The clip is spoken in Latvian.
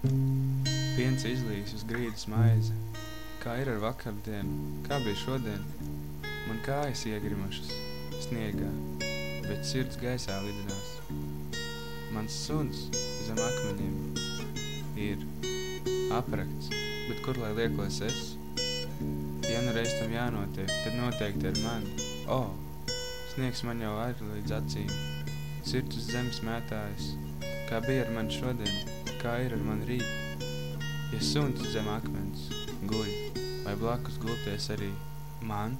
Piens izlīs uz grīdas maize. Kā ir ar vakardienu? Kā bija šodien? Man kājas iegrimušas sniegā, bet sirds gaisā lidinās. Mans suns zem akmeņiem ir aprakts, bet kur lai liekos es? Ja nu reiz tam jānotiek, tad noteikti ar mani. O, sniegs man jau arī līdz acīm. Sirds uz zemes mētājas, kā bija ar mani šodien, kā ir ar mani rīt. Ja suns zem akmens guļ, vai blakus gulties arī man?